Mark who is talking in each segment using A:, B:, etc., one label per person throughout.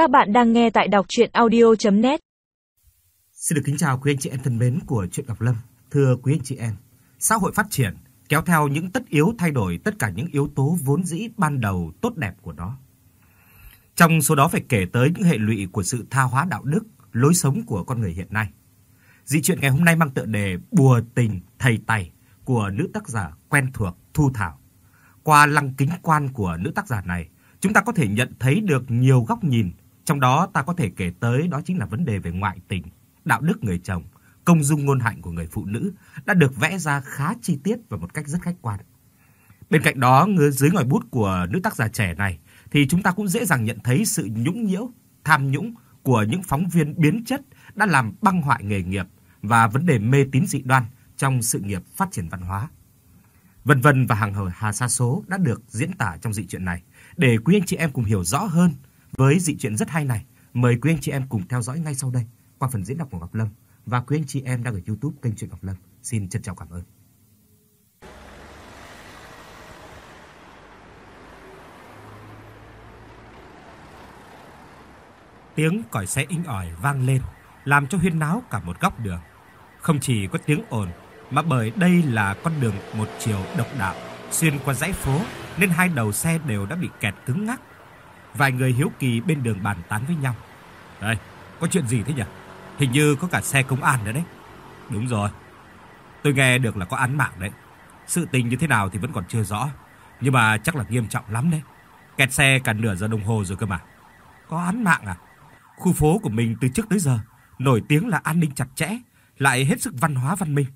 A: Các bạn đang nghe tại đọc audio net
B: Xin được kính chào quý anh chị em thân mến của Truyện Ngọc Lâm. Thưa quý anh chị em, xã hội phát triển kéo theo những tất yếu thay đổi tất cả những yếu tố vốn dĩ ban đầu tốt đẹp của nó. Trong số đó phải kể tới những hệ lụy của sự tha hóa đạo đức, lối sống của con người hiện nay. Dị truyện ngày hôm nay mang tựa đề Bùa tình thầy tài của nữ tác giả quen thuộc Thu Thảo. Qua lăng kính quan của nữ tác giả này, chúng ta có thể nhận thấy được nhiều góc nhìn, trong đó ta có thể kể tới đó chính là vấn đề về ngoại tình, đạo đức người chồng, công dung ngôn hạnh của người phụ nữ đã được vẽ ra khá chi tiết và một cách rất khách quan. Bên cạnh đó, dưới ngòi bút của nữ tác giả trẻ này thì chúng ta cũng dễ dàng nhận thấy sự nhũng nhiễu, tham nhũng của những phóng viên biến chất đã làm băng hoại nghề nghiệp và vấn đề mê tín dị đoan trong sự nghiệp phát triển văn hóa. Vân vân và hàng hời hà sa số đã được diễn tả trong dị truyện này. Để quý anh chị em cùng hiểu rõ hơn với dị truyện rất hay này, mời quý anh chị em cùng theo dõi ngay sau đây qua phần diễn đọc của Ngọc Lâm và quý anh chị em đang ở YouTube kênh truyện Ngọc Lâm. Xin trân trọng cảm ơn. Tiếng còi xe inh ỏi vang lên, làm cho huyên náo cả một góc đường. Không chỉ có tiếng ồn mà bởi đây là con đường một chiều độc đạo xuyên qua dãy phố nên hai đầu xe đều đã bị kẹt cứng ngắc. Vài người hiếu kỳ bên đường bàn tán với nhau. "Đây, có chuyện gì thế nhỉ? Hình như có cả xe công an nữa đấy." "Đúng rồi. Tôi nghe được là có án mạng đấy. Sự tình như thế nào thì vẫn còn chưa rõ, nhưng mà chắc là nghiêm trọng lắm đấy. Kẹt xe cả nửa giờ đồng hồ rồi cơ mà." "Có án mạng à?" Khu phố của mình từ trước tới giờ nổi tiếng là an ninh chặt chẽ, lại hết sức văn hóa văn minh.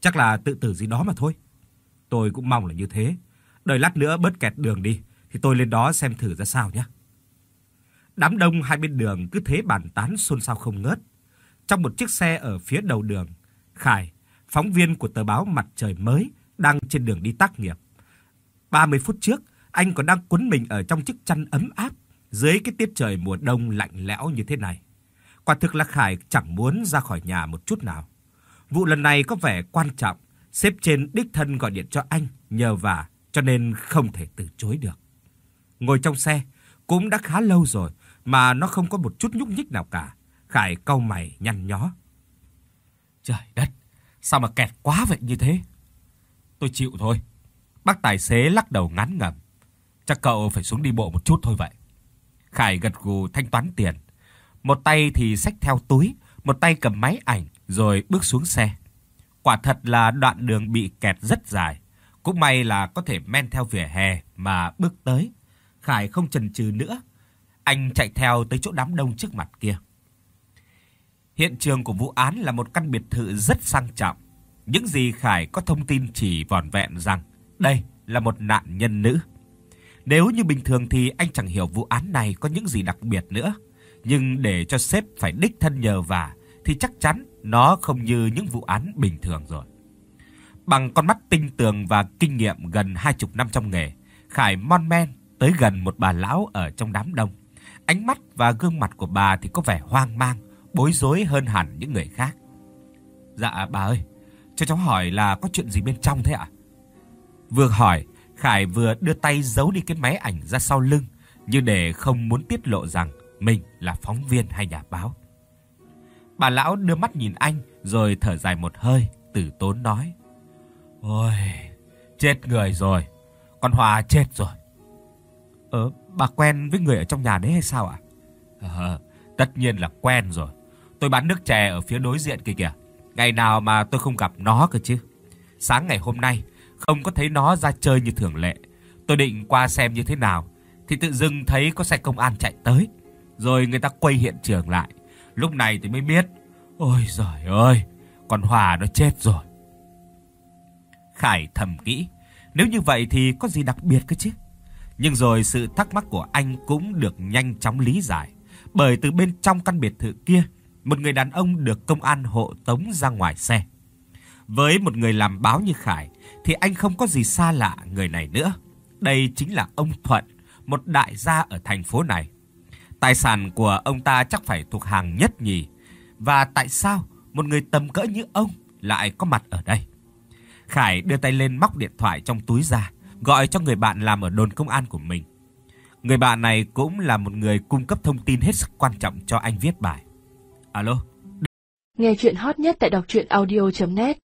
B: Chắc là tự tử gì đó mà thôi. Tôi cũng mong là như thế. Đợi lát nữa bớt kẹt đường đi thì tôi lên đó xem thử ra sao nhé. Đám đông hai bên đường cứ thế bàn tán xôn xao không ngớt. Trong một chiếc xe ở phía đầu đường, Khải, phóng viên của tờ báo Mặt trời mới đang trên đường đi tác nghiệp. 30 phút trước, anh còn đang quấn mình ở trong chiếc chăn ấm áp dưới cái tiết trời mùa đông lạnh lẽo như thế này. Quả thực là Khải chẳng muốn ra khỏi nhà một chút nào. Vụ lần này có vẻ quan trọng, sếp trên đích thân gọi điện cho anh nhờ vả, cho nên không thể từ chối được. Ngồi trong xe cũng đã khá lâu rồi mà nó không có một chút nhúc nhích nào cả. Khải cau mày nhăn nhó. Trời đất, sao mà kẹt quá vậy như thế? Tôi chịu thôi. Bác tài xế lắc đầu ngán ngẩm. Chắc cậu phải xuống đi bộ một chút thôi vậy. Khải gật gù thanh toán tiền. Một tay thì xách theo túi, một tay cầm máy ảnh rồi bước xuống xe. Quả thật là đoạn đường bị kẹt rất dài, cũng may là có thể men theo vỉa hè mà bước tới. Khải không chần chừ nữa, anh chạy theo tới chỗ đám đông trước mặt kia. Hiện trường của vụ án là một căn biệt thự rất sang trọng. Những gì Khải có thông tin chỉ vỏn vẹn rằng đây là một nạn nhân nữ. Nếu như bình thường thì anh chẳng hiểu vụ án này có những gì đặc biệt nữa, nhưng để cho sếp phải đích thân nhờ vả thì chắc chắn nó không như những vụ án bình thường rồi. Bằng con mắt tinh tường và kinh nghiệm gần hai chục năm trong nghề, Khải mon men tới gần một bà lão ở trong đám đông. Ánh mắt và gương mặt của bà thì có vẻ hoang mang, bối rối hơn hẳn những người khác. "Dạ bà ơi, cho cháu hỏi là có chuyện gì bên trong thế ạ?" Vừa hỏi, Khải vừa đưa tay giấu đi cái máy ảnh ra sau lưng, như để không muốn tiết lộ rằng mình là phóng viên hay nhà báo. Bà lão đưa mắt nhìn anh rồi thở dài một hơi, từ tốn nói: "Ôi, chết người rồi, con Hòa chết rồi." "Ờ, bà quen với người ở trong nhà đấy hay sao ạ?" "Ờ, tất nhiên là quen rồi. Tôi bán nước chè ở phía đối diện kia kìa. Ngày nào mà tôi không gặp nó cơ chứ. Sáng ngày hôm nay không có thấy nó ra chơi như thường lệ. Tôi định qua xem như thế nào thì tự dưng thấy có xe công an chạy tới, rồi người ta quay hiện trường lại. Lúc này thì mới biết, ôi giời ơi, con Hòa nó chết rồi. Khải thầm nghĩ, nếu như vậy thì có gì đặc biệt cơ chứ? Nhưng rồi sự thắc mắc của anh cũng được nhanh chóng lý giải, bởi từ bên trong căn biệt thự kia, một người đàn ông được công an hộ tống ra ngoài xe. Với một người làm báo như Khải thì anh không có gì xa lạ người này nữa. Đây chính là ông Thuận, một đại gia ở thành phố này. Tài sản của ông ta chắc phải thuộc hàng nhất nhì. Và tại sao một người tầm cỡ như ông lại có mặt ở đây? Khải đưa tay lên móc điện thoại trong túi ra, gọi cho người bạn làm ở đồn công an của mình. Người bạn này cũng là một người cung cấp thông tin hết sức quan trọng cho anh viết bài. Alo.
C: Nghe truyện hot nhất tại đọc audio net